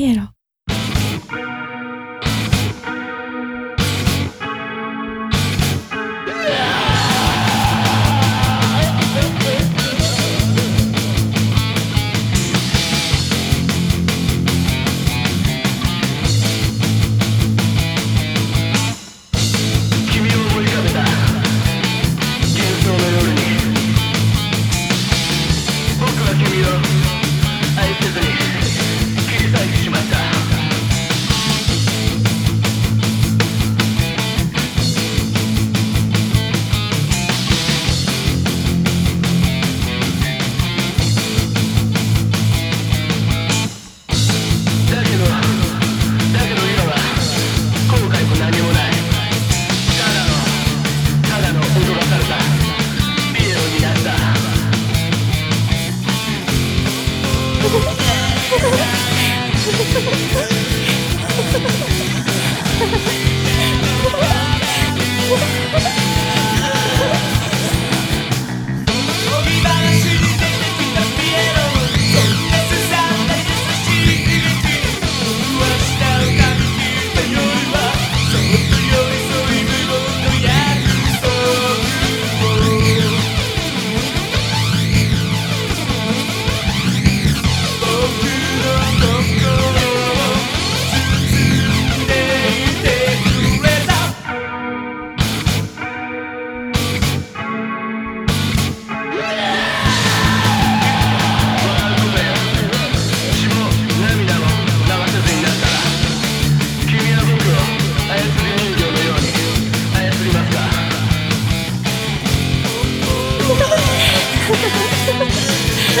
Piero